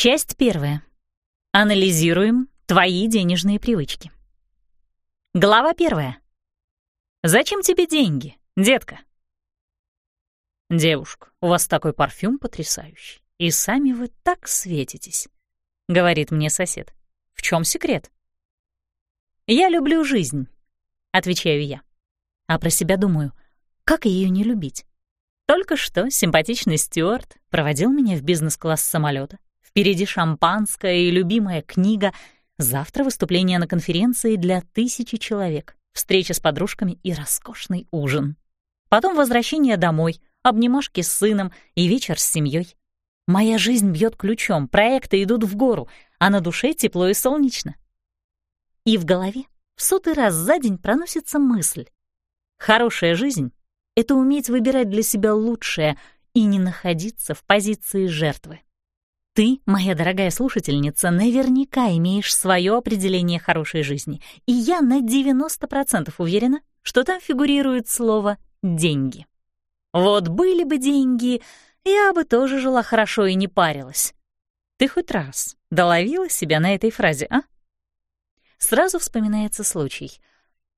Часть первая. Анализируем твои денежные привычки. Глава первая. Зачем тебе деньги, детка? Девушка, у вас такой парфюм потрясающий, и сами вы так светитесь, говорит мне сосед. В чем секрет? Я люблю жизнь, отвечаю я. А про себя думаю, как ее не любить? Только что симпатичный стюарт проводил меня в бизнес-класс самолета. Впереди шампанское и любимая книга. Завтра выступление на конференции для тысячи человек, встреча с подружками и роскошный ужин. Потом возвращение домой, обнимашки с сыном и вечер с семьей. Моя жизнь бьет ключом, проекты идут в гору, а на душе тепло и солнечно. И в голове в сотый раз за день проносится мысль. Хорошая жизнь это уметь выбирать для себя лучшее и не находиться в позиции жертвы. Ты, моя дорогая слушательница, наверняка имеешь свое определение хорошей жизни, и я на 90% уверена, что там фигурирует слово «деньги». Вот были бы деньги, я бы тоже жила хорошо и не парилась. Ты хоть раз доловила себя на этой фразе, а? Сразу вспоминается случай.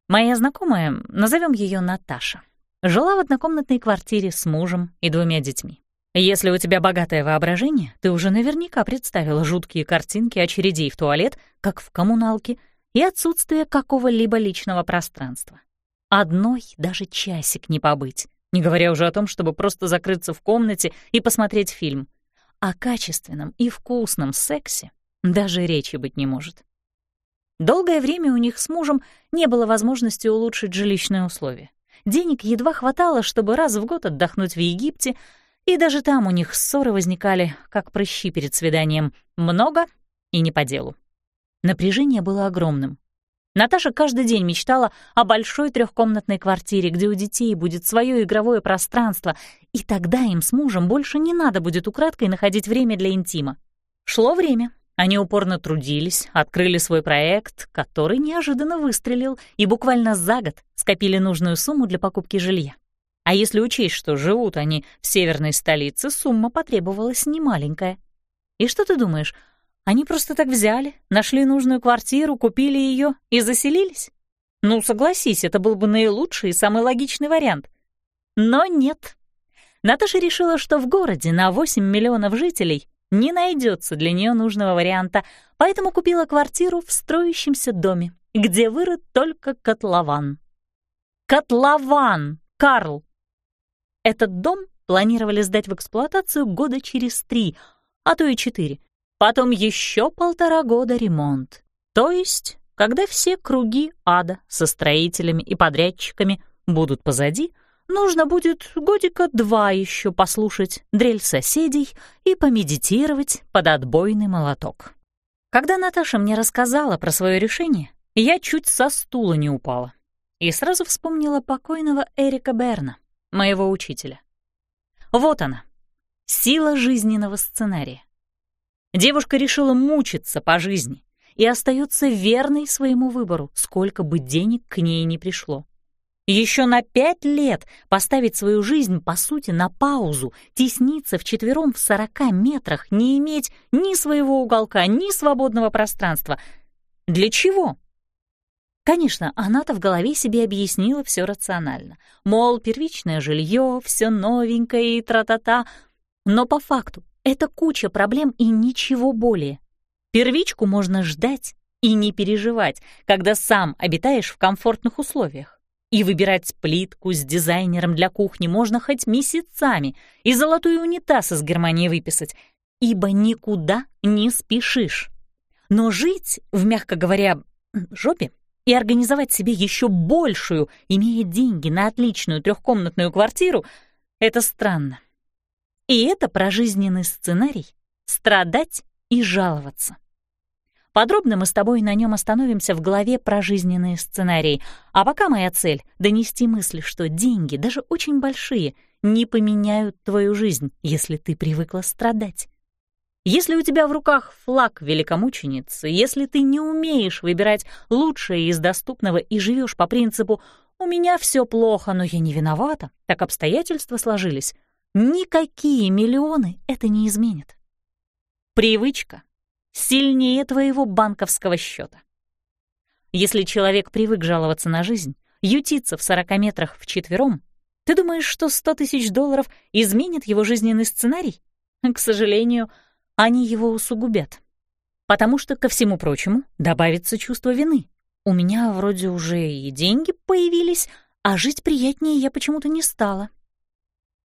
Моя знакомая, назовем ее Наташа, Жила в однокомнатной квартире с мужем и двумя детьми. Если у тебя богатое воображение, ты уже наверняка представила жуткие картинки очередей в туалет, как в коммуналке, и отсутствие какого-либо личного пространства. Одной даже часик не побыть, не говоря уже о том, чтобы просто закрыться в комнате и посмотреть фильм. О качественном и вкусном сексе даже речи быть не может. Долгое время у них с мужем не было возможности улучшить жилищные условия. Денег едва хватало, чтобы раз в год отдохнуть в Египте, и даже там у них ссоры возникали, как прыщи перед свиданием, много и не по делу. Напряжение было огромным. Наташа каждый день мечтала о большой трехкомнатной квартире, где у детей будет свое игровое пространство, и тогда им с мужем больше не надо будет украдкой находить время для интима. Шло время, они упорно трудились, открыли свой проект, который неожиданно выстрелил, и буквально за год скопили нужную сумму для покупки жилья. А если учесть, что живут они в северной столице, сумма потребовалась немаленькая. И что ты думаешь, они просто так взяли, нашли нужную квартиру, купили ее и заселились? Ну, согласись, это был бы наилучший и самый логичный вариант. Но нет. Наташа решила, что в городе на 8 миллионов жителей не найдется для нее нужного варианта, поэтому купила квартиру в строящемся доме, где вырыт только котлован. Котлован, Карл! Этот дом планировали сдать в эксплуатацию года через три, а то и четыре. Потом еще полтора года ремонт. То есть, когда все круги ада со строителями и подрядчиками будут позади, Нужно будет годика два еще послушать дрель соседей и помедитировать под отбойный молоток. Когда Наташа мне рассказала про свое решение, я чуть со стула не упала и сразу вспомнила покойного Эрика Берна, моего учителя. Вот она, сила жизненного сценария. Девушка решила мучиться по жизни и остается верной своему выбору, сколько бы денег к ней не пришло. Еще на пять лет поставить свою жизнь, по сути, на паузу, тесниться вчетвером в сорока метрах, не иметь ни своего уголка, ни свободного пространства. Для чего? Конечно, она-то в голове себе объяснила все рационально. Мол, первичное жилье, все новенькое и тра-та-та. Но по факту это куча проблем и ничего более. Первичку можно ждать и не переживать, когда сам обитаешь в комфортных условиях. И выбирать плитку с дизайнером для кухни можно хоть месяцами, и золотой унитаз из Германии выписать, ибо никуда не спешишь. Но жить в, мягко говоря, жопе и организовать себе еще большую, имея деньги на отличную трехкомнатную квартиру, это странно. И это прожизненный сценарий — страдать и жаловаться. Подробно мы с тобой на нем остановимся в главе про жизненные сценарии. А пока моя цель — донести мысль, что деньги, даже очень большие, не поменяют твою жизнь, если ты привыкла страдать. Если у тебя в руках флаг великомученицы, если ты не умеешь выбирать лучшее из доступного и живешь по принципу «у меня все плохо, но я не виновата», так обстоятельства сложились, никакие миллионы это не изменят. Привычка сильнее твоего банковского счета. Если человек привык жаловаться на жизнь, ютиться в 40 метрах вчетвером, ты думаешь, что 100 тысяч долларов изменит его жизненный сценарий? К сожалению, они его усугубят. Потому что, ко всему прочему, добавится чувство вины. У меня вроде уже и деньги появились, а жить приятнее я почему-то не стала.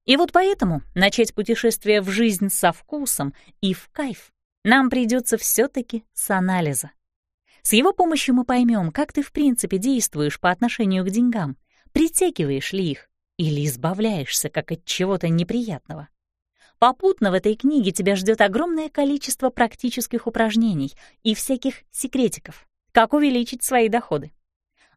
И вот поэтому начать путешествие в жизнь со вкусом и в кайф нам придется все таки с анализа. С его помощью мы поймем, как ты в принципе действуешь по отношению к деньгам, притягиваешь ли их или избавляешься как от чего-то неприятного. Попутно в этой книге тебя ждет огромное количество практических упражнений и всяких секретиков, как увеличить свои доходы.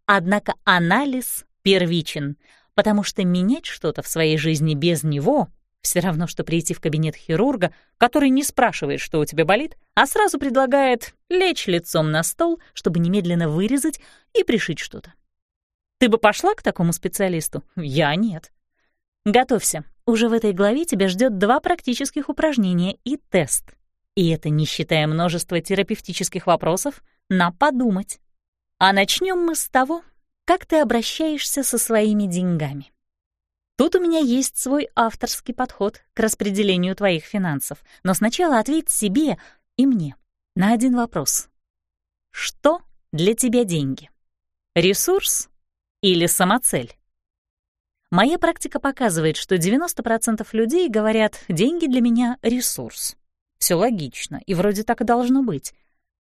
Однако анализ первичен, потому что менять что-то в своей жизни без него все равно, что прийти в кабинет хирурга, который не спрашивает, что у тебя болит, а сразу предлагает лечь лицом на стол, чтобы немедленно вырезать и пришить что-то. Ты бы пошла к такому специалисту? Я нет. Готовься. Уже в этой главе тебя ждет два практических упражнения и тест. И это не считая множества терапевтических вопросов на подумать. А начнем мы с того, как ты обращаешься со своими деньгами. Тут у меня есть свой авторский подход к распределению твоих финансов, но сначала ответь себе и мне на один вопрос. Что для тебя деньги? Ресурс или самоцель? Моя практика показывает, что 90% людей говорят «деньги для меня — ресурс». Все логично, и вроде так и должно быть.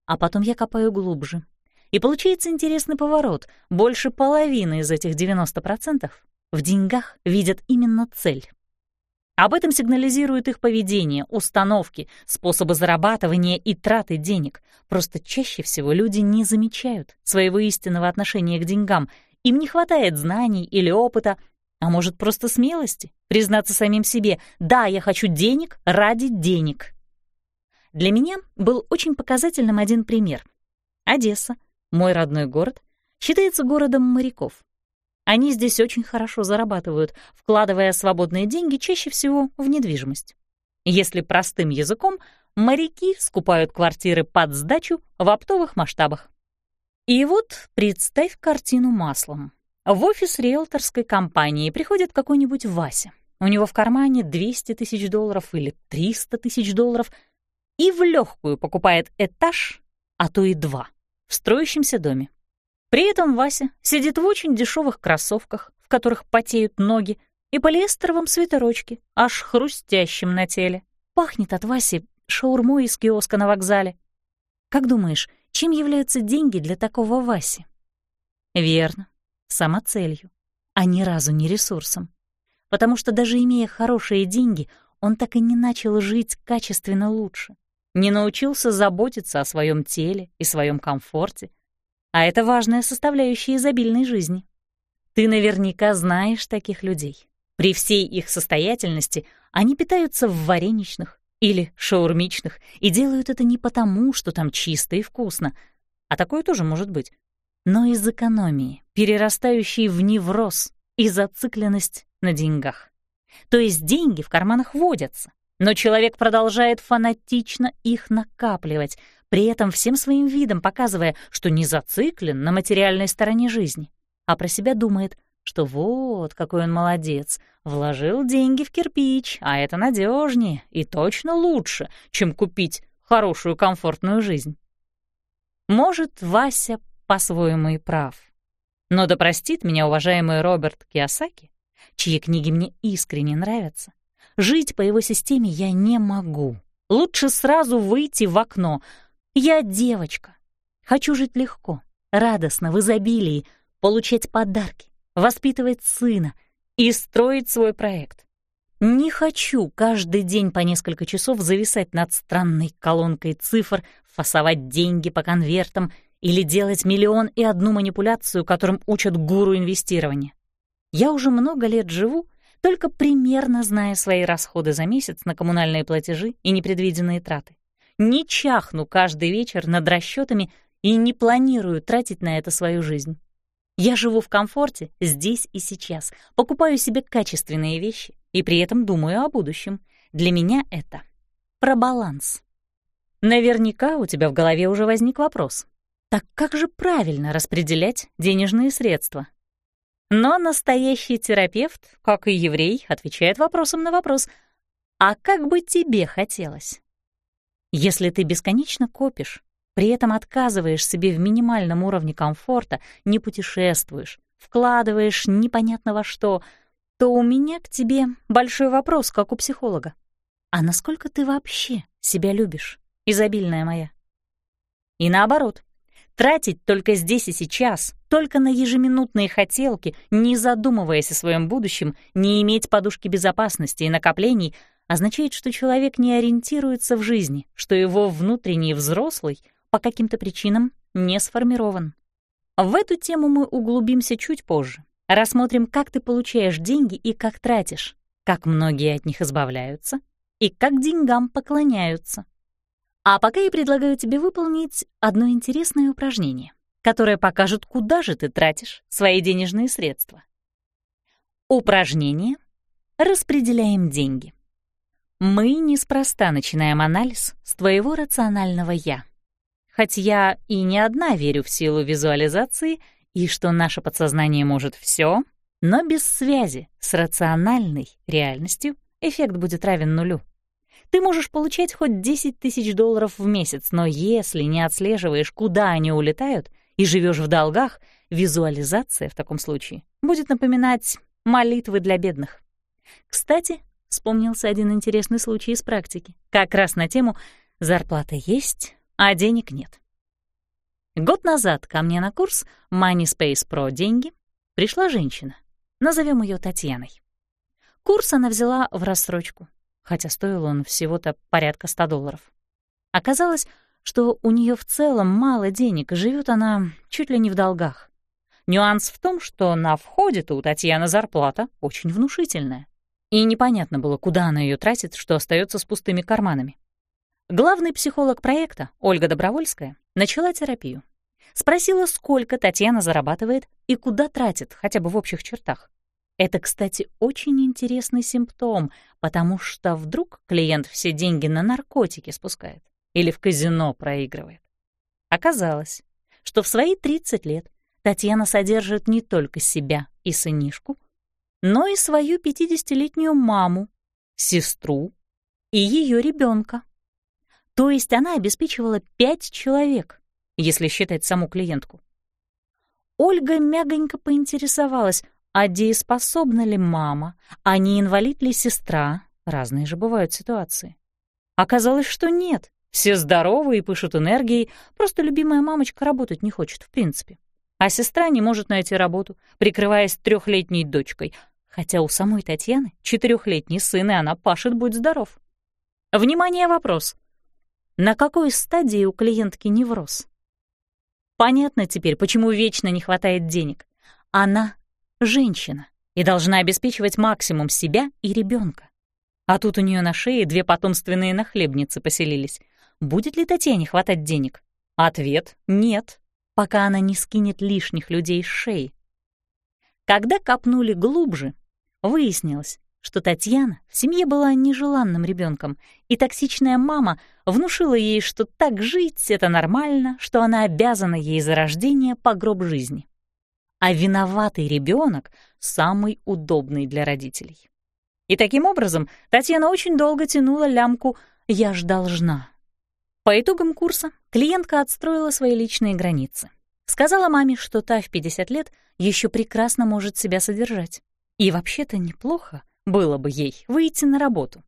А потом я копаю глубже. И получается интересный поворот. Больше половины из этих 90% в деньгах видят именно цель. Об этом сигнализирует их поведение, установки, способы зарабатывания и траты денег. Просто чаще всего люди не замечают своего истинного отношения к деньгам. Им не хватает знаний или опыта, а может, просто смелости признаться самим себе «да, я хочу денег ради денег». Для меня был очень показательным один пример. Одесса, мой родной город, считается городом моряков. Они здесь очень хорошо зарабатывают, вкладывая свободные деньги чаще всего в недвижимость. Если простым языком, моряки скупают квартиры под сдачу в оптовых масштабах. И вот представь картину маслом. В офис риэлторской компании приходит какой-нибудь Вася. У него в кармане 200 тысяч долларов или 300 тысяч долларов и в легкую покупает этаж, а то и два, в строящемся доме. При этом Вася сидит в очень дешевых кроссовках, в которых потеют ноги, и полиэстеровом свитерочке, аж хрустящим на теле. Пахнет от Васи шаурмой из киоска на вокзале. Как думаешь, чем являются деньги для такого Васи? Верно, самоцелью, а ни разу не ресурсом. Потому что даже имея хорошие деньги, он так и не начал жить качественно лучше, не научился заботиться о своем теле и своем комфорте, а это важная составляющая изобильной жизни. Ты наверняка знаешь таких людей. При всей их состоятельности они питаются в вареничных или шаурмичных и делают это не потому, что там чисто и вкусно, а такое тоже может быть, но из экономии, перерастающей в невроз и зацикленность на деньгах. То есть деньги в карманах водятся, но человек продолжает фанатично их накапливать, при этом всем своим видом показывая, что не зациклен на материальной стороне жизни, а про себя думает, что вот какой он молодец, вложил деньги в кирпич, а это надежнее и точно лучше, чем купить хорошую комфортную жизнь. Может, Вася по-своему и прав. Но да простит меня уважаемый Роберт Киосаки, чьи книги мне искренне нравятся. Жить по его системе я не могу. Лучше сразу выйти в окно, я девочка. Хочу жить легко, радостно, в изобилии, получать подарки, воспитывать сына и строить свой проект. Не хочу каждый день по несколько часов зависать над странной колонкой цифр, фасовать деньги по конвертам или делать миллион и одну манипуляцию, которым учат гуру инвестирования. Я уже много лет живу, только примерно зная свои расходы за месяц на коммунальные платежи и непредвиденные траты не чахну каждый вечер над расчетами и не планирую тратить на это свою жизнь. Я живу в комфорте здесь и сейчас, покупаю себе качественные вещи и при этом думаю о будущем. Для меня это про баланс. Наверняка у тебя в голове уже возник вопрос. Так как же правильно распределять денежные средства? Но настоящий терапевт, как и еврей, отвечает вопросом на вопрос «А как бы тебе хотелось?» Если ты бесконечно копишь, при этом отказываешь себе в минимальном уровне комфорта, не путешествуешь, вкладываешь непонятно во что, то у меня к тебе большой вопрос, как у психолога. А насколько ты вообще себя любишь, изобильная моя? И наоборот, тратить только здесь и сейчас, только на ежеминутные хотелки, не задумываясь о своем будущем, не иметь подушки безопасности и накоплений, означает, что человек не ориентируется в жизни, что его внутренний взрослый по каким-то причинам не сформирован. В эту тему мы углубимся чуть позже. Рассмотрим, как ты получаешь деньги и как тратишь, как многие от них избавляются и как деньгам поклоняются. А пока я предлагаю тебе выполнить одно интересное упражнение, которое покажет, куда же ты тратишь свои денежные средства. Упражнение «Распределяем деньги». Мы неспроста начинаем анализ с твоего рационального «я». Хоть я и не одна верю в силу визуализации и что наше подсознание может все, но без связи с рациональной реальностью эффект будет равен нулю. Ты можешь получать хоть 10 тысяч долларов в месяц, но если не отслеживаешь, куда они улетают, и живешь в долгах, визуализация в таком случае будет напоминать молитвы для бедных. Кстати, вспомнился один интересный случай из практики, как раз на тему «Зарплата есть, а денег нет». Год назад ко мне на курс Money Space Pro «Деньги» пришла женщина, назовем ее Татьяной. Курс она взяла в рассрочку, хотя стоил он всего-то порядка 100 долларов. Оказалось, что у нее в целом мало денег, и живет она чуть ли не в долгах. Нюанс в том, что на входе-то у Татьяны зарплата очень внушительная и непонятно было, куда она ее тратит, что остается с пустыми карманами. Главный психолог проекта, Ольга Добровольская, начала терапию. Спросила, сколько Татьяна зарабатывает и куда тратит, хотя бы в общих чертах. Это, кстати, очень интересный симптом, потому что вдруг клиент все деньги на наркотики спускает или в казино проигрывает. Оказалось, что в свои 30 лет Татьяна содержит не только себя и сынишку, но и свою 50-летнюю маму, сестру и ее ребенка. То есть она обеспечивала пять человек, если считать саму клиентку. Ольга мягонько поинтересовалась, а дееспособна ли мама, а не инвалид ли сестра, разные же бывают ситуации. Оказалось, что нет, все здоровы и пышут энергией, просто любимая мамочка работать не хочет в принципе. А сестра не может найти работу, прикрываясь трехлетней дочкой — хотя у самой Татьяны четырехлетний сын, и она пашет, будь здоров. Внимание, вопрос. На какой стадии у клиентки невроз? Понятно теперь, почему вечно не хватает денег. Она — женщина и должна обеспечивать максимум себя и ребенка. А тут у нее на шее две потомственные нахлебницы поселились. Будет ли Татьяне хватать денег? Ответ — нет, пока она не скинет лишних людей с шеи. Когда копнули глубже, Выяснилось, что Татьяна в семье была нежеланным ребенком, и токсичная мама внушила ей, что так жить — это нормально, что она обязана ей за рождение по гроб жизни. А виноватый ребенок самый удобный для родителей. И таким образом Татьяна очень долго тянула лямку «я ж должна». По итогам курса клиентка отстроила свои личные границы. Сказала маме, что та в 50 лет еще прекрасно может себя содержать. И вообще-то неплохо было бы ей выйти на работу.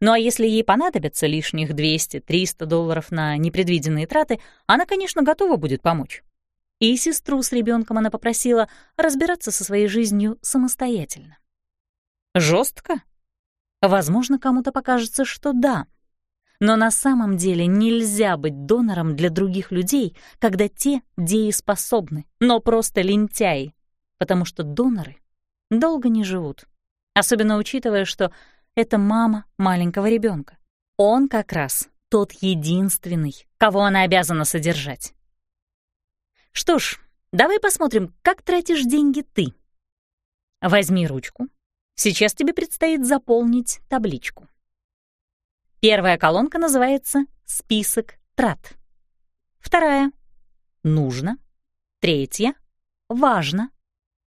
Ну а если ей понадобятся лишних 200-300 долларов на непредвиденные траты, она, конечно, готова будет помочь. И сестру с ребенком она попросила разбираться со своей жизнью самостоятельно. Жестко? Возможно, кому-то покажется, что да. Но на самом деле нельзя быть донором для других людей, когда те дееспособны, но просто лентяи, потому что доноры долго не живут. Особенно учитывая, что это мама маленького ребенка. Он как раз тот единственный, кого она обязана содержать. Что ж, давай посмотрим, как тратишь деньги ты. Возьми ручку. Сейчас тебе предстоит заполнить табличку. Первая колонка называется «Список трат». Вторая — «Нужно». Третья — «Важно».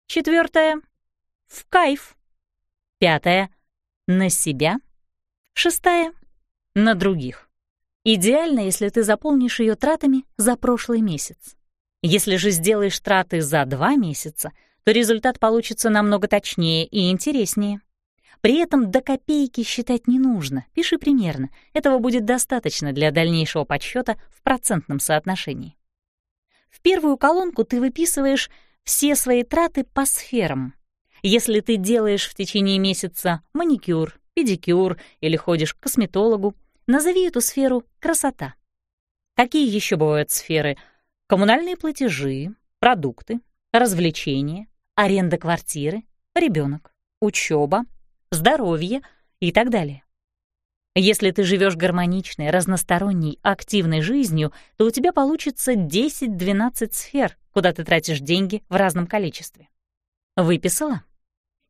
Четвертая — «В кайф». Пятая — «На себя». Шестая — «На других». Идеально, если ты заполнишь ее тратами за прошлый месяц. Если же сделаешь траты за два месяца, то результат получится намного точнее и интереснее. При этом до копейки считать не нужно, пиши примерно. Этого будет достаточно для дальнейшего подсчета в процентном соотношении. В первую колонку ты выписываешь все свои траты по сферам. Если ты делаешь в течение месяца маникюр, педикюр или ходишь к косметологу, назови эту сферу «красота». Какие еще бывают сферы? Коммунальные платежи, продукты, развлечения, аренда квартиры, ребенок, учеба, здоровье и так далее. Если ты живешь гармоничной, разносторонней, активной жизнью, то у тебя получится 10-12 сфер, куда ты тратишь деньги в разном количестве. Выписала?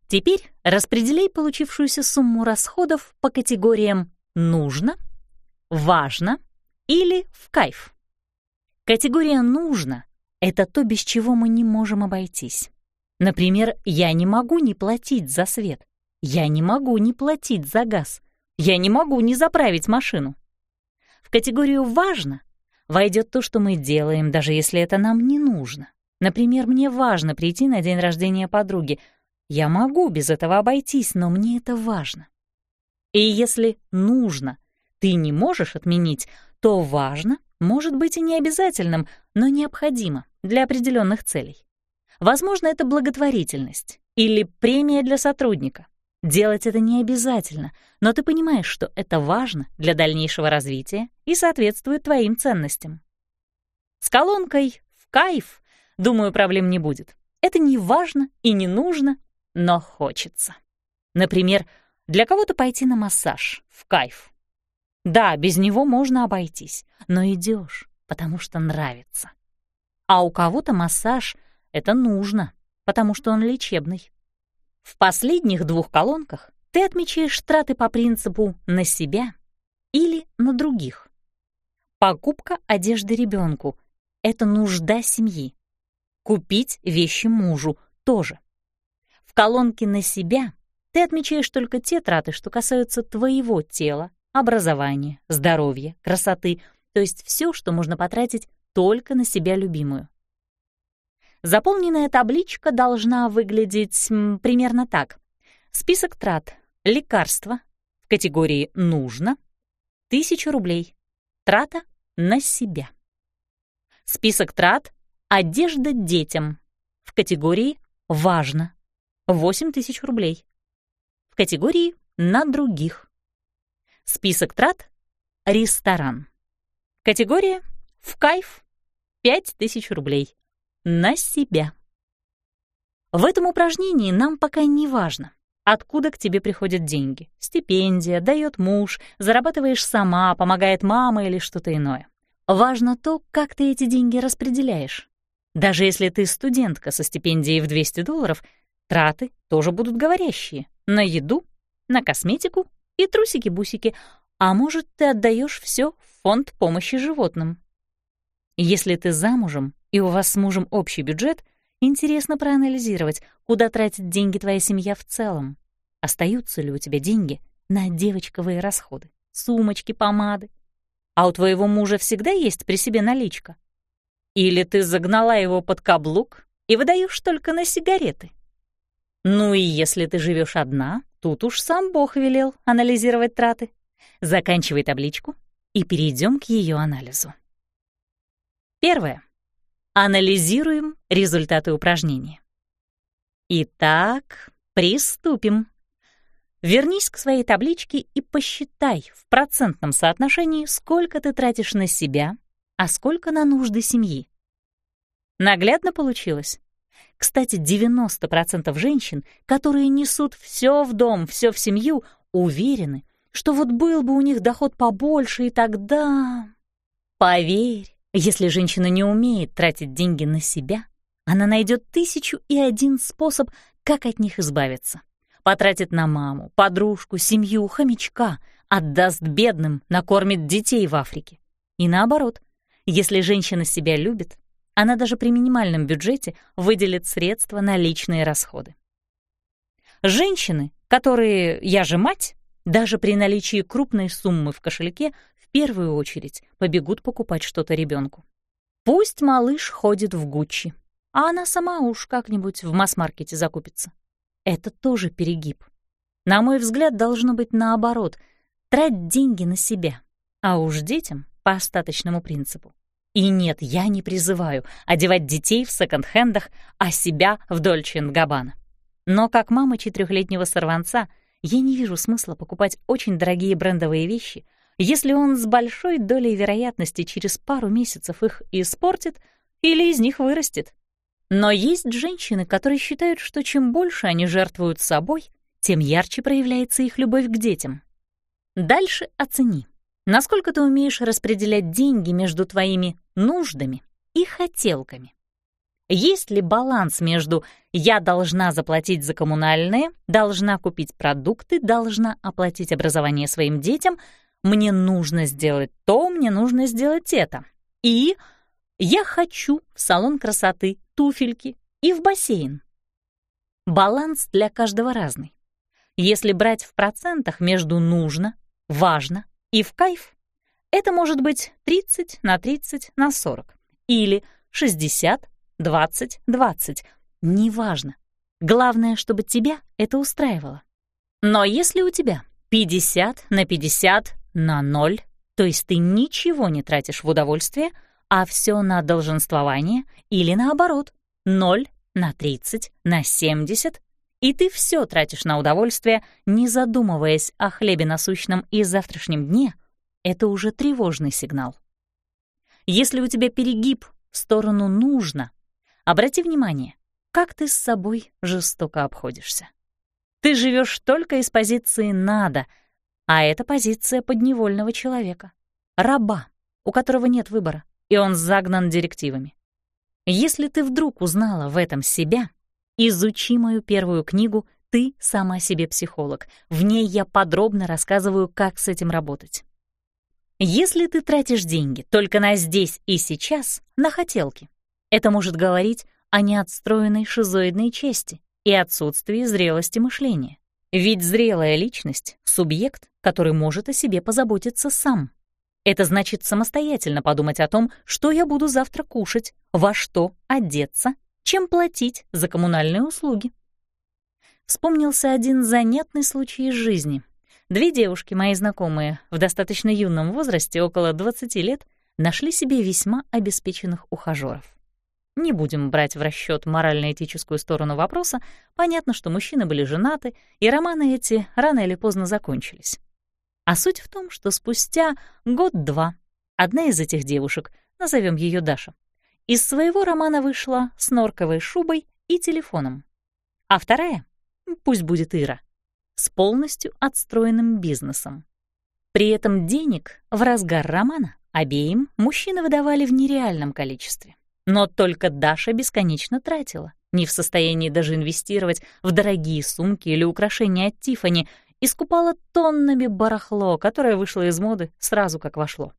Теперь распределяй получившуюся сумму расходов по категориям «нужно», «важно» или «в кайф». Категория «нужно» — это то, без чего мы не можем обойтись. Например, я не могу не платить за свет. Я не могу не платить за газ. Я не могу не заправить машину. В категорию «важно» войдет то, что мы делаем, даже если это нам не нужно. Например, мне важно прийти на день рождения подруги. Я могу без этого обойтись, но мне это важно. И если нужно, ты не можешь отменить, то важно может быть и не обязательным, но необходимо для определенных целей. Возможно, это благотворительность или премия для сотрудника. Делать это не обязательно, но ты понимаешь, что это важно для дальнейшего развития и соответствует твоим ценностям. С колонкой «в кайф», думаю, проблем не будет. Это не важно и не нужно, но хочется. Например, для кого-то пойти на массаж в кайф. Да, без него можно обойтись, но идешь, потому что нравится. А у кого-то массаж — это нужно, потому что он лечебный. В последних двух колонках ты отмечаешь траты по принципу «на себя» или «на других». Покупка одежды ребенку — это нужда семьи. Купить вещи мужу — тоже. В колонке «на себя» ты отмечаешь только те траты, что касаются твоего тела, образования, здоровья, красоты, то есть все, что можно потратить только на себя любимую. Заполненная табличка должна выглядеть примерно так. Список трат. Лекарства. В категории «нужно» — 1000 рублей. Трата на себя. Список трат. Одежда детям. В категории «важно» — 8000 рублей. В категории «на других». Список трат. Ресторан. Категория «в кайф» — 5000 рублей на себя. В этом упражнении нам пока не важно, откуда к тебе приходят деньги. Стипендия, дает муж, зарабатываешь сама, помогает мама или что-то иное. Важно то, как ты эти деньги распределяешь. Даже если ты студентка со стипендией в 200 долларов, траты тоже будут говорящие. На еду, на косметику и трусики-бусики. А может, ты отдаешь все в фонд помощи животным. Если ты замужем и у вас с мужем общий бюджет, интересно проанализировать, куда тратит деньги твоя семья в целом. Остаются ли у тебя деньги на девочковые расходы, сумочки, помады? А у твоего мужа всегда есть при себе наличка? Или ты загнала его под каблук и выдаешь только на сигареты? Ну и если ты живешь одна, тут уж сам Бог велел анализировать траты. Заканчивай табличку и перейдем к ее анализу. Первое. Анализируем результаты упражнения. Итак, приступим. Вернись к своей табличке и посчитай в процентном соотношении, сколько ты тратишь на себя, а сколько на нужды семьи. Наглядно получилось? Кстати, 90% женщин, которые несут все в дом, все в семью, уверены, что вот был бы у них доход побольше, и тогда... Поверь, если женщина не умеет тратить деньги на себя, она найдет тысячу и один способ, как от них избавиться. Потратит на маму, подружку, семью, хомячка, отдаст бедным, накормит детей в Африке. И наоборот, если женщина себя любит, она даже при минимальном бюджете выделит средства на личные расходы. Женщины, которые «я же мать», даже при наличии крупной суммы в кошельке в первую очередь побегут покупать что-то ребенку. Пусть малыш ходит в Гуччи, а она сама уж как-нибудь в масс-маркете закупится. Это тоже перегиб. На мой взгляд, должно быть наоборот — трать деньги на себя, а уж детям — по остаточному принципу. И нет, я не призываю одевать детей в секонд-хендах, а себя в Дольче Габбана. Но как мама четырехлетнего сорванца я не вижу смысла покупать очень дорогие брендовые вещи, если он с большой долей вероятности через пару месяцев их испортит или из них вырастет. Но есть женщины, которые считают, что чем больше они жертвуют собой, тем ярче проявляется их любовь к детям. Дальше оцени, насколько ты умеешь распределять деньги между твоими нуждами и хотелками. Есть ли баланс между «я должна заплатить за коммунальные», «должна купить продукты», «должна оплатить образование своим детям», «мне нужно сделать то», «мне нужно сделать это» и «я хочу в салон красоты, туфельки и в бассейн». Баланс для каждого разный. Если брать в процентах между «нужно» важно и в кайф. Это может быть 30 на 30 на 40 или 60, 20, 20. Неважно. Главное, чтобы тебя это устраивало. Но если у тебя 50 на 50 на 0, то есть ты ничего не тратишь в удовольствие, а все на долженствование, или наоборот, 0 на 30 на 70 и ты все тратишь на удовольствие, не задумываясь о хлебе насущном и завтрашнем дне, это уже тревожный сигнал. Если у тебя перегиб в сторону «нужно», обрати внимание, как ты с собой жестоко обходишься. Ты живешь только из позиции «надо», а это позиция подневольного человека, раба, у которого нет выбора, и он загнан директивами. Если ты вдруг узнала в этом себя, Изучи мою первую книгу «Ты сама себе психолог». В ней я подробно рассказываю, как с этим работать. Если ты тратишь деньги только на здесь и сейчас, на хотелки, это может говорить о неотстроенной шизоидной чести и отсутствии зрелости мышления. Ведь зрелая личность — субъект, который может о себе позаботиться сам. Это значит самостоятельно подумать о том, что я буду завтра кушать, во что одеться чем платить за коммунальные услуги. Вспомнился один занятный случай из жизни. Две девушки, мои знакомые, в достаточно юном возрасте, около 20 лет, нашли себе весьма обеспеченных ухажёров. Не будем брать в расчёт морально-этическую сторону вопроса, понятно, что мужчины были женаты, и романы эти рано или поздно закончились. А суть в том, что спустя год-два одна из этих девушек, назовем её Даша, из своего романа вышла с норковой шубой и телефоном. А вторая, пусть будет Ира, с полностью отстроенным бизнесом. При этом денег в разгар романа обеим мужчины выдавали в нереальном количестве. Но только Даша бесконечно тратила, не в состоянии даже инвестировать в дорогие сумки или украшения от Тиффани, и скупала тоннами барахло, которое вышло из моды сразу как вошло.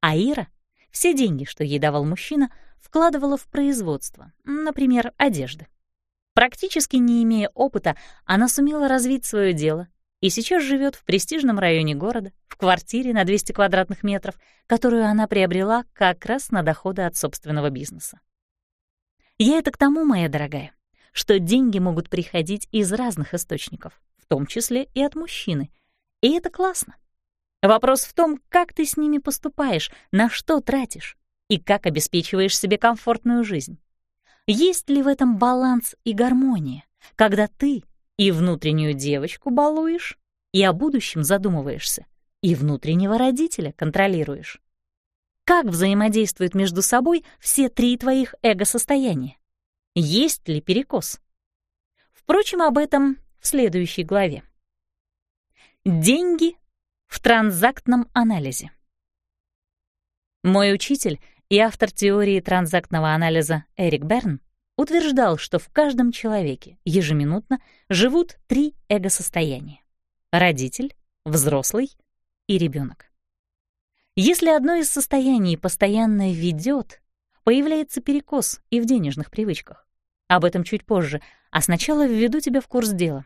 А Ира все деньги, что ей давал мужчина, вкладывала в производство, например, одежды. Практически не имея опыта, она сумела развить свое дело и сейчас живет в престижном районе города, в квартире на 200 квадратных метров, которую она приобрела как раз на доходы от собственного бизнеса. Я это к тому, моя дорогая, что деньги могут приходить из разных источников, в том числе и от мужчины, и это классно. Вопрос в том, как ты с ними поступаешь, на что тратишь и как обеспечиваешь себе комфортную жизнь. Есть ли в этом баланс и гармония, когда ты и внутреннюю девочку балуешь, и о будущем задумываешься, и внутреннего родителя контролируешь? Как взаимодействуют между собой все три твоих эго-состояния? Есть ли перекос? Впрочем, об этом в следующей главе. Деньги в транзактном анализе. Мой учитель и автор теории транзактного анализа Эрик Берн утверждал, что в каждом человеке ежеминутно живут три эго-состояния — родитель, взрослый и ребенок. Если одно из состояний постоянно ведет, появляется перекос и в денежных привычках. Об этом чуть позже, а сначала введу тебя в курс дела.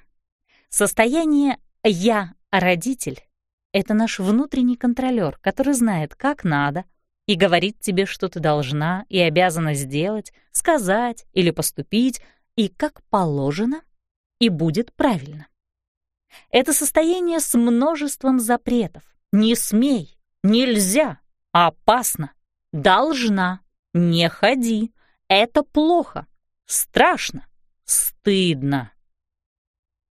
Состояние «я родитель» — это наш внутренний контролер, который знает, как надо, и говорит тебе, что ты должна и обязана сделать, сказать или поступить, и как положено, и будет правильно. Это состояние с множеством запретов. Не смей, нельзя, опасно, должна, не ходи, это плохо, страшно, стыдно.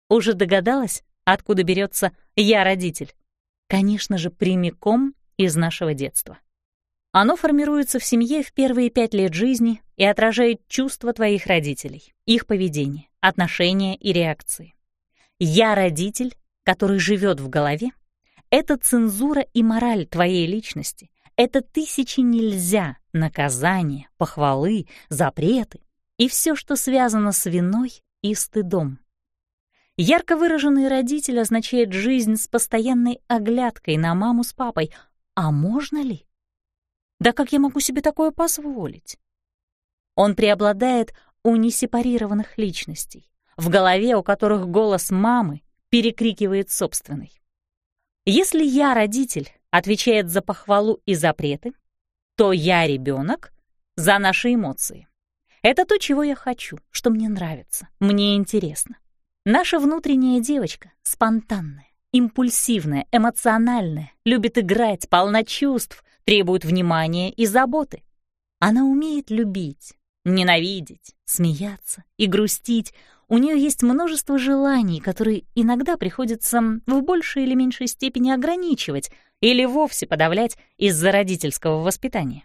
Уже догадалась, откуда берется «я родитель»? Конечно же, прямиком из нашего детства. Оно формируется в семье в первые пять лет жизни и отражает чувства твоих родителей, их поведение, отношения и реакции. «Я родитель», который живет в голове, это цензура и мораль твоей личности, это тысячи нельзя, наказания, похвалы, запреты и все, что связано с виной и стыдом. Ярко выраженный родитель означает жизнь с постоянной оглядкой на маму с папой. А можно ли? Да как я могу себе такое позволить? Он преобладает у несепарированных личностей, в голове у которых голос мамы перекрикивает собственный. Если я родитель отвечает за похвалу и запреты, то я ребенок за наши эмоции. Это то, чего я хочу, что мне нравится, мне интересно. Наша внутренняя девочка спонтанная, импульсивная, эмоциональная, любит играть, полна чувств, требует внимания и заботы. Она умеет любить, ненавидеть, смеяться и грустить. У нее есть множество желаний, которые иногда приходится в большей или меньшей степени ограничивать или вовсе подавлять из-за родительского воспитания.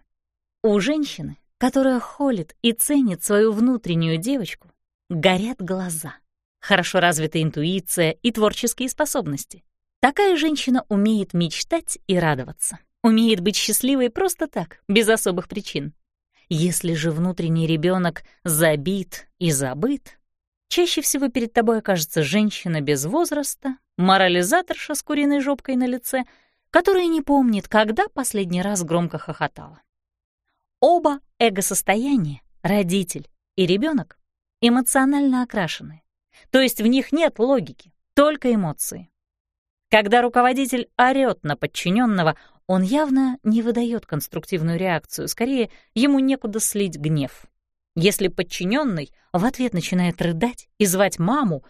У женщины, которая холит и ценит свою внутреннюю девочку, горят глаза, хорошо развита интуиция и творческие способности. Такая женщина умеет мечтать и радоваться, умеет быть счастливой просто так, без особых причин. Если же внутренний ребенок забит и забыт, чаще всего перед тобой окажется женщина без возраста, морализаторша с куриной жопкой на лице, которая не помнит, когда последний раз громко хохотала. Оба эго-состояния, родитель и ребенок, эмоционально окрашены, то есть в них нет логики, только эмоции. Когда руководитель орёт на подчиненного, он явно не выдает конструктивную реакцию, скорее, ему некуда слить гнев. Если подчиненный в ответ начинает рыдать и звать маму,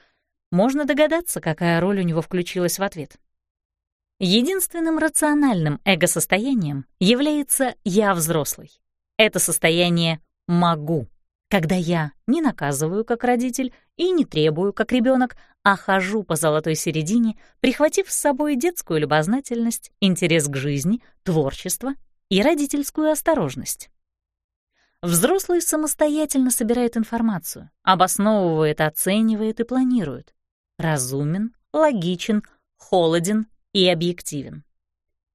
можно догадаться, какая роль у него включилась в ответ. Единственным рациональным эго-состоянием является «я взрослый». Это состояние «могу», когда я не наказываю как родитель и не требую как ребенок, а хожу по золотой середине, прихватив с собой детскую любознательность, интерес к жизни, творчество и родительскую осторожность. Взрослый самостоятельно собирает информацию, обосновывает, оценивает и планирует. Разумен, логичен, холоден и объективен.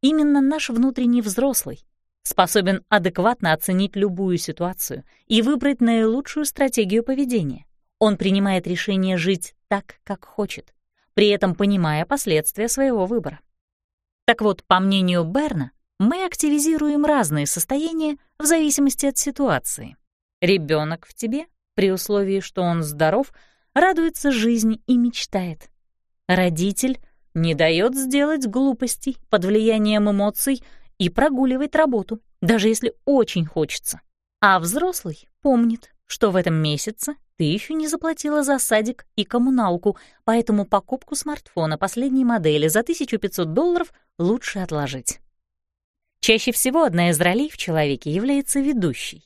Именно наш внутренний взрослый способен адекватно оценить любую ситуацию и выбрать наилучшую стратегию поведения. Он принимает решение жить так, как хочет, при этом понимая последствия своего выбора. Так вот, по мнению Берна, мы активизируем разные состояния в зависимости от ситуации. Ребенок в тебе, при условии, что он здоров, радуется жизни и мечтает. Родитель не дает сделать глупостей под влиянием эмоций и прогуливает работу, даже если очень хочется. А взрослый помнит, что в этом месяце ты еще не заплатила за садик и коммуналку, поэтому покупку смартфона последней модели за 1500 долларов лучше отложить. Чаще всего одна из ролей в человеке является ведущей.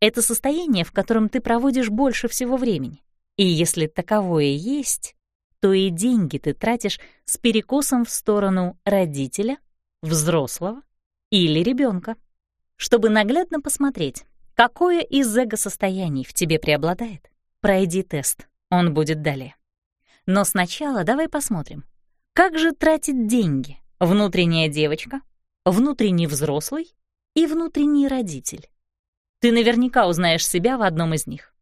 Это состояние, в котором ты проводишь больше всего времени. И если таковое есть, то и деньги ты тратишь с перекосом в сторону родителя, взрослого или ребенка. Чтобы наглядно посмотреть, какое из эго-состояний в тебе преобладает, пройди тест, он будет далее. Но сначала давай посмотрим, как же тратит деньги внутренняя девочка, внутренний взрослый и внутренний родитель. Ты наверняка узнаешь себя в одном из них.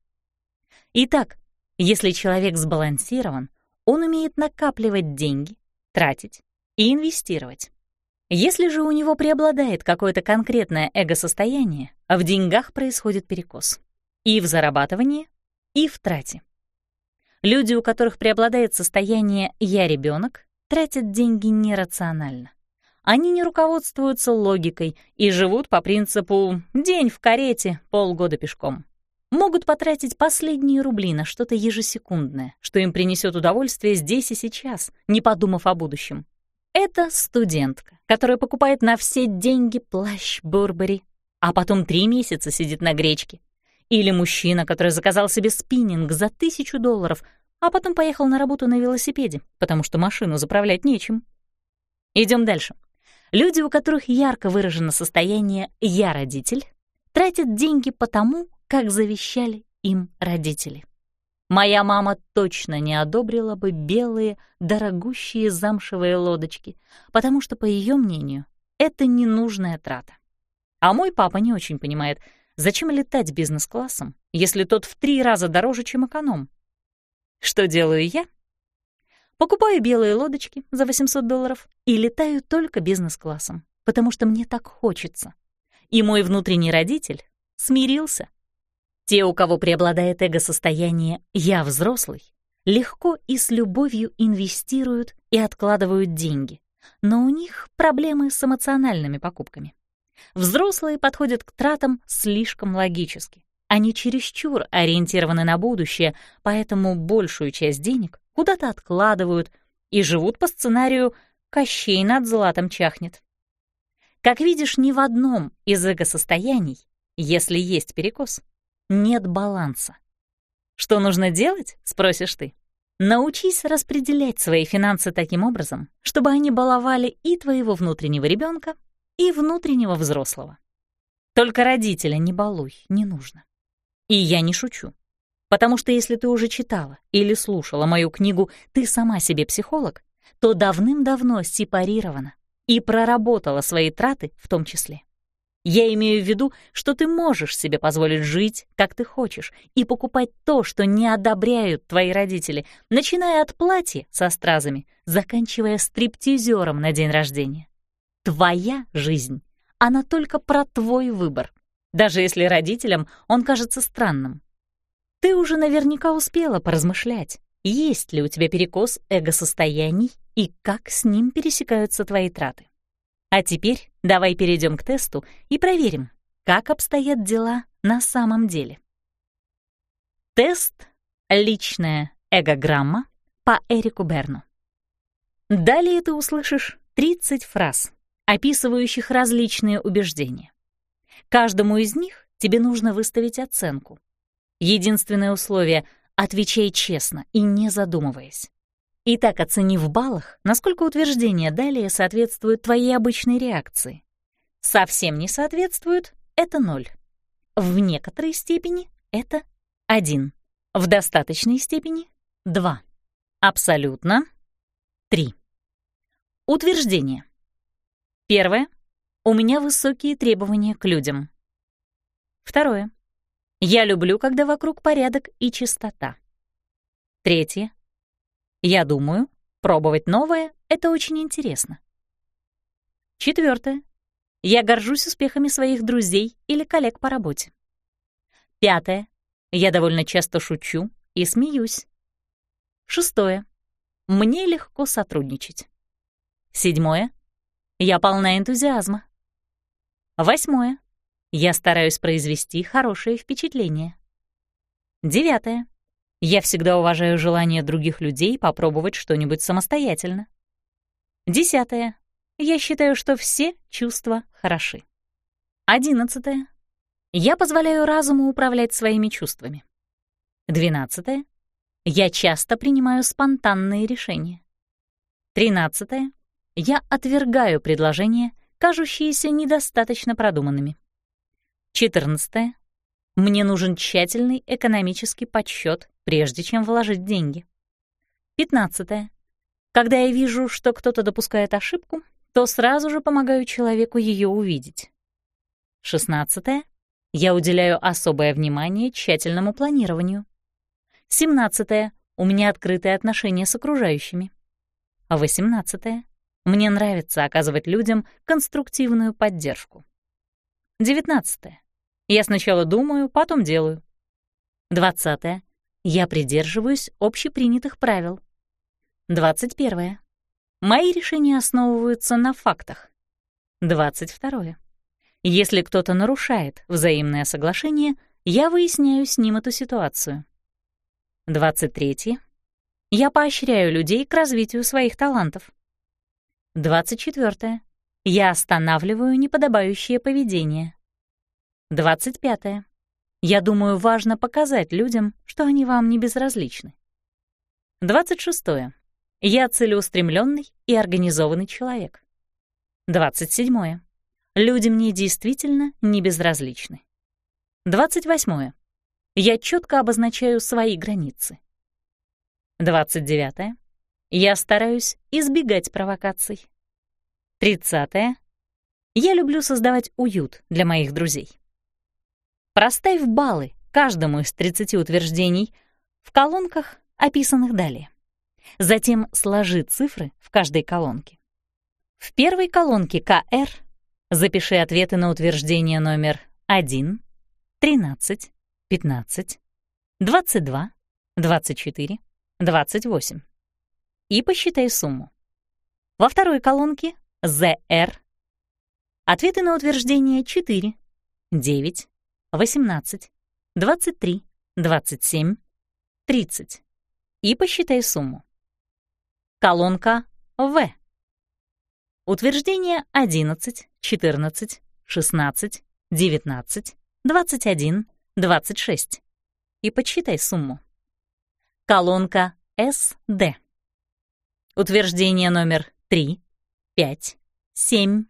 Итак, если человек сбалансирован, он умеет накапливать деньги, тратить и инвестировать. Если же у него преобладает какое-то конкретное эго-состояние, в деньгах происходит перекос. И в зарабатывании, и в трате. Люди, у которых преобладает состояние «я ребенок, тратят деньги нерационально. Они не руководствуются логикой и живут по принципу «день в карете, полгода пешком». Могут потратить последние рубли на что-то ежесекундное, что им принесет удовольствие здесь и сейчас, не подумав о будущем. Это студентка, которая покупает на все деньги плащ Бурбери, а потом три месяца сидит на гречке, или мужчина, который заказал себе спиннинг за тысячу долларов, а потом поехал на работу на велосипеде, потому что машину заправлять нечем. Идем дальше. Люди, у которых ярко выражено состояние «я родитель», тратят деньги по тому, как завещали им родители. Моя мама точно не одобрила бы белые, дорогущие замшевые лодочки, потому что, по ее мнению, это ненужная трата. А мой папа не очень понимает — Зачем летать бизнес-классом, если тот в три раза дороже, чем эконом? Что делаю я? Покупаю белые лодочки за 800 долларов и летаю только бизнес-классом, потому что мне так хочется. И мой внутренний родитель смирился. Те, у кого преобладает эго-состояние «я взрослый», легко и с любовью инвестируют и откладывают деньги, но у них проблемы с эмоциональными покупками. Взрослые подходят к тратам слишком логически. Они чересчур ориентированы на будущее, поэтому большую часть денег куда-то откладывают и живут по сценарию «Кощей над златом чахнет». Как видишь, ни в одном из эго-состояний, если есть перекос, нет баланса. Что нужно делать, спросишь ты? Научись распределять свои финансы таким образом, чтобы они баловали и твоего внутреннего ребенка, и внутреннего взрослого. Только родителя не балуй, не нужно. И я не шучу. Потому что если ты уже читала или слушала мою книгу «Ты сама себе психолог», то давным-давно сепарирована и проработала свои траты в том числе. Я имею в виду, что ты можешь себе позволить жить, как ты хочешь, и покупать то, что не одобряют твои родители, начиная от платья со стразами, заканчивая стриптизером на день рождения твоя жизнь. Она только про твой выбор, даже если родителям он кажется странным. Ты уже наверняка успела поразмышлять, есть ли у тебя перекос эго-состояний и как с ним пересекаются твои траты. А теперь давай перейдем к тесту и проверим, как обстоят дела на самом деле. Тест «Личная эгограмма» по Эрику Берну. Далее ты услышишь 30 фраз, описывающих различные убеждения. Каждому из них тебе нужно выставить оценку. Единственное условие — отвечай честно и не задумываясь. Итак, оцени в баллах, насколько утверждение далее соответствует твоей обычной реакции. Совсем не соответствует — это ноль. В некоторой степени — это один. В достаточной степени — два. Абсолютно — три. Утверждение. Первое. У меня высокие требования к людям. Второе. Я люблю, когда вокруг порядок и чистота. Третье. Я думаю, пробовать новое — это очень интересно. Четвертое. Я горжусь успехами своих друзей или коллег по работе. Пятое. Я довольно часто шучу и смеюсь. Шестое. Мне легко сотрудничать. Седьмое. Я полна энтузиазма. Восьмое. Я стараюсь произвести хорошее впечатление. Девятое. Я всегда уважаю желание других людей попробовать что-нибудь самостоятельно. Десятое. Я считаю, что все чувства хороши. Одиннадцатое. Я позволяю разуму управлять своими чувствами. Двенадцатое. Я часто принимаю спонтанные решения. Тринадцатое. Я отвергаю предложения, кажущиеся недостаточно продуманными. 14. Мне нужен тщательный экономический подсчет, прежде чем вложить деньги. 15. Когда я вижу, что кто-то допускает ошибку, то сразу же помогаю человеку ее увидеть. 16. Я уделяю особое внимание тщательному планированию. 17. У меня открытые отношения с окружающими. 18. Мне нравится оказывать людям конструктивную поддержку. 19. Я сначала думаю, потом делаю. 20. Я придерживаюсь общепринятых правил. 21. Мои решения основываются на фактах. 22. Если кто-то нарушает взаимное соглашение, я выясняю с ним эту ситуацию. 23. Я поощряю людей к развитию своих талантов. 24. Я останавливаю неподобающее поведение. 25. Я думаю, важно показать людям, что они вам не безразличны. 26. Я целеустремленный и организованный человек. 27. Люди мне действительно не безразличны. 28. Я четко обозначаю свои границы. 29. Я стараюсь избегать провокаций. 30. Я люблю создавать уют для моих друзей. Проставь баллы каждому из 30 утверждений в колонках, описанных далее. Затем сложи цифры в каждой колонке. В первой колонке КР Запиши ответы на утверждение номер 1, 13, 15, 22, 24, 28 и посчитай сумму. Во второй колонке ZR ответы на утверждение 4, 9, 18, 23, 27, 30 и посчитай сумму. Колонка В Утверждение 11, 14, 16, 19, 21, 26. И подсчитай сумму. Колонка SD. Утверждение номер 3, 5, 7,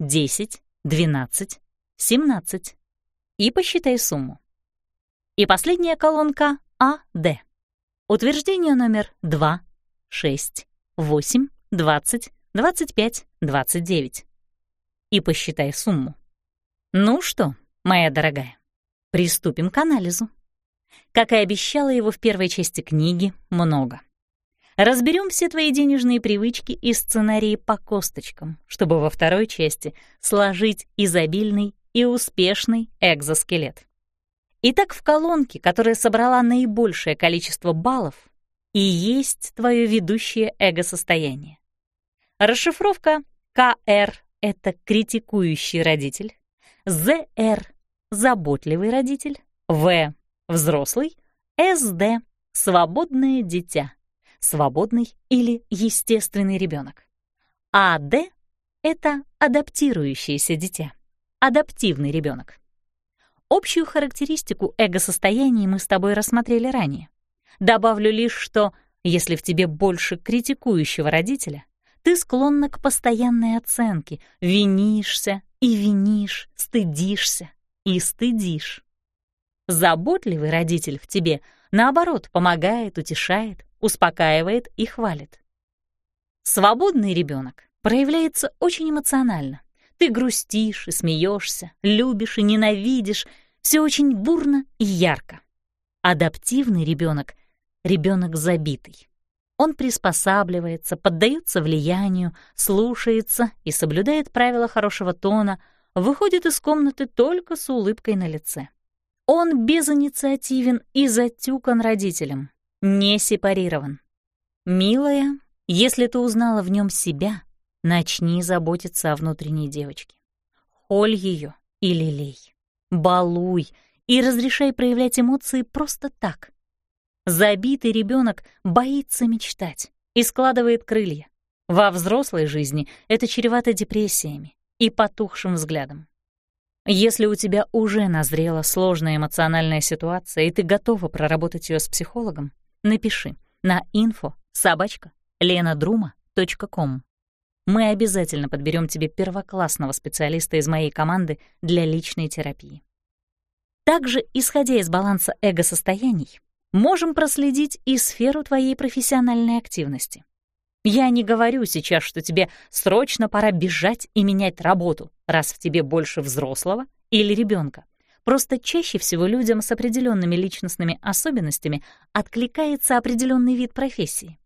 10, 12, 17. И посчитай сумму. И последняя колонка AD. Утверждение номер 2, 6, 8, 20, 25, 29. И посчитай сумму. Ну что, моя дорогая, приступим к анализу. Как и обещала его в первой части книги, много. Разберем все твои денежные привычки и сценарии по косточкам, чтобы во второй части сложить изобильный и успешный экзоскелет. Итак, в колонке, которая собрала наибольшее количество баллов, и есть твое ведущее эго-состояние. Расшифровка КР — это критикующий родитель, ЗР — заботливый родитель, В — взрослый, СД — свободное дитя, свободный или естественный ребенок. АД — это адаптирующееся дитя, адаптивный ребенок. Общую характеристику эго-состояний мы с тобой рассмотрели ранее. Добавлю лишь, что если в тебе больше критикующего родителя, ты склонна к постоянной оценке, винишься и винишь, стыдишься и стыдишь. Заботливый родитель в тебе, наоборот, помогает, утешает, успокаивает и хвалит. Свободный ребенок проявляется очень эмоционально. Ты грустишь и смеешься, любишь и ненавидишь, все очень бурно и ярко. Адаптивный ребенок — ребенок забитый. Он приспосабливается, поддается влиянию, слушается и соблюдает правила хорошего тона, выходит из комнаты только с улыбкой на лице. Он безинициативен и затюкан родителям, не сепарирован. Милая, если ты узнала в нем себя, начни заботиться о внутренней девочке. Холь ее и лелей, балуй и разрешай проявлять эмоции просто так, Забитый ребенок боится мечтать и складывает крылья. Во взрослой жизни это чревато депрессиями и потухшим взглядом. Если у тебя уже назрела сложная эмоциональная ситуация, и ты готова проработать ее с психологом, напиши на info собачка lenadruma.com. Мы обязательно подберем тебе первоклассного специалиста из моей команды для личной терапии. Также, исходя из баланса эго-состояний, можем проследить и сферу твоей профессиональной активности. Я не говорю сейчас, что тебе срочно пора бежать и менять работу, раз в тебе больше взрослого или ребенка. Просто чаще всего людям с определенными личностными особенностями откликается определенный вид профессии.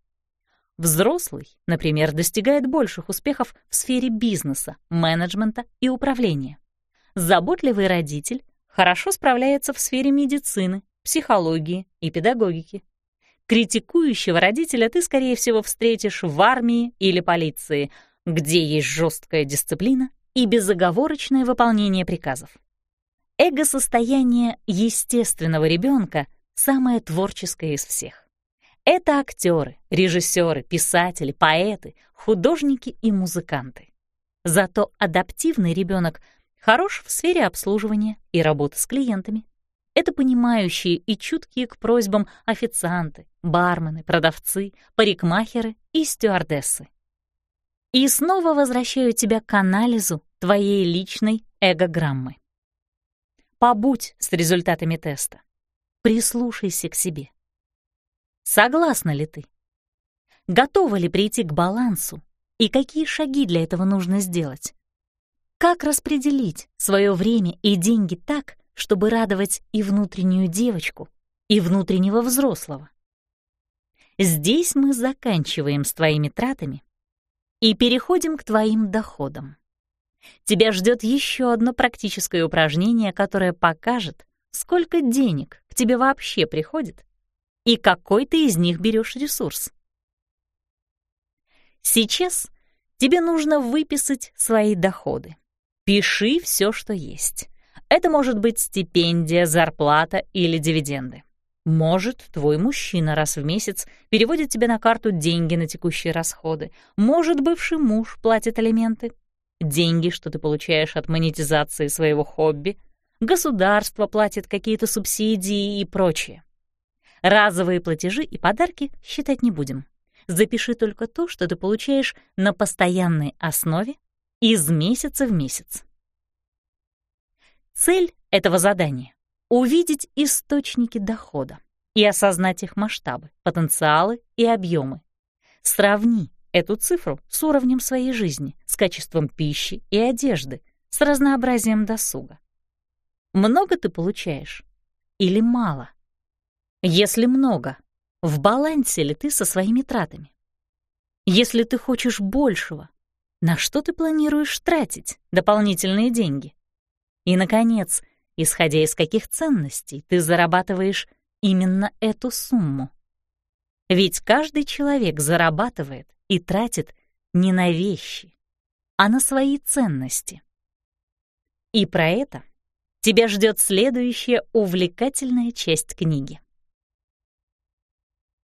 Взрослый, например, достигает больших успехов в сфере бизнеса, менеджмента и управления. Заботливый родитель хорошо справляется в сфере медицины, психологии и педагогики. Критикующего родителя ты, скорее всего, встретишь в армии или полиции, где есть жесткая дисциплина и безоговорочное выполнение приказов. Эго-состояние естественного ребенка самое творческое из всех. Это актеры, режиссеры, писатели, поэты, художники и музыканты. Зато адаптивный ребенок хорош в сфере обслуживания и работы с клиентами. Это понимающие и чуткие к просьбам официанты, бармены, продавцы, парикмахеры и стюардессы. И снова возвращаю тебя к анализу твоей личной эгограммы. Побудь с результатами теста. Прислушайся к себе. Согласна ли ты? Готова ли прийти к балансу? И какие шаги для этого нужно сделать? Как распределить свое время и деньги так, чтобы радовать и внутреннюю девочку, и внутреннего взрослого. Здесь мы заканчиваем с твоими тратами и переходим к твоим доходам. Тебя ждет еще одно практическое упражнение, которое покажет, сколько денег к тебе вообще приходит и какой ты из них берешь ресурс. Сейчас тебе нужно выписать свои доходы. Пиши все, что есть. Это может быть стипендия, зарплата или дивиденды. Может, твой мужчина раз в месяц переводит тебе на карту деньги на текущие расходы. Может, бывший муж платит алименты. Деньги, что ты получаешь от монетизации своего хобби. Государство платит какие-то субсидии и прочее. Разовые платежи и подарки считать не будем. Запиши только то, что ты получаешь на постоянной основе из месяца в месяц. Цель этого задания — увидеть источники дохода и осознать их масштабы, потенциалы и объемы. Сравни эту цифру с уровнем своей жизни, с качеством пищи и одежды, с разнообразием досуга. Много ты получаешь или мало? Если много, в балансе ли ты со своими тратами? Если ты хочешь большего, на что ты планируешь тратить дополнительные деньги? И, наконец, исходя из каких ценностей ты зарабатываешь именно эту сумму. Ведь каждый человек зарабатывает и тратит не на вещи, а на свои ценности. И про это тебя ждет следующая увлекательная часть книги.